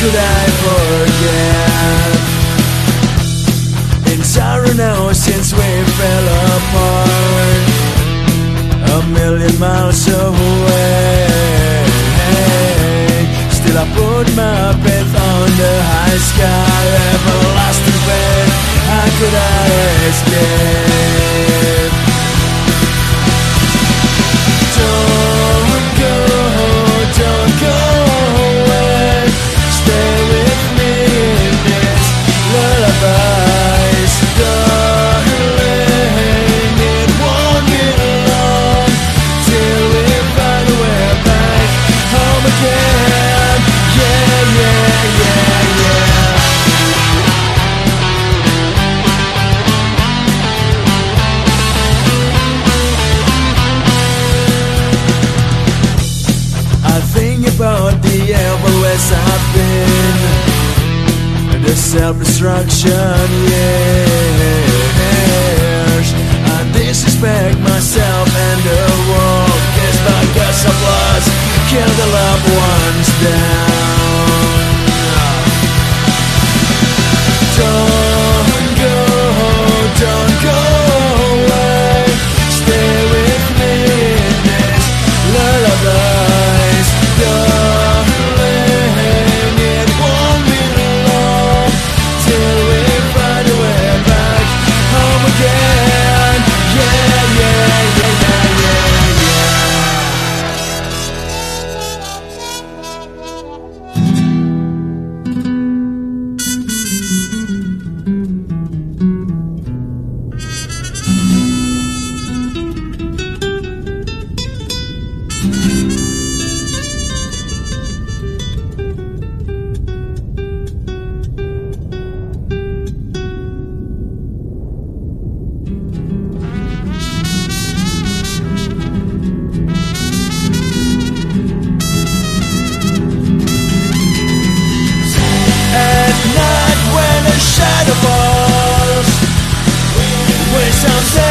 could I forget? It's sorrow now since we fell apart A million miles away Still I put my faith on the high sky Everlasting faith How could I escape? About the everless I've been and The self-destruction years some say